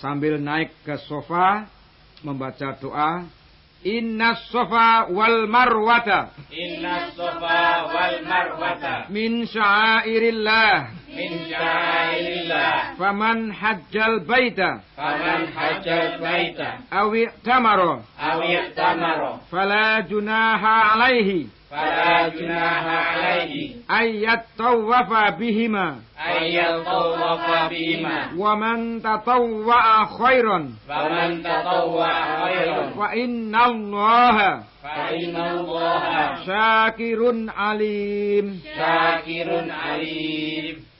sambil naik ke sofa membaca doa Inna sofa wal marwata. Inna sofa wal marwata. Min syairillah min syairillah faman hajjal baita. Faman hajjal baita. Aw i'tamara aw i'tamara fala junaha alaihi. Fala junaha alaihi. Ayat tawafa bihima. Ayyal tawafa bihima. Wa man tatawwa'a khairan. Faman tatawwa khairan. Fa inna allaha fa inna allaha syakirun alim. syakirun alim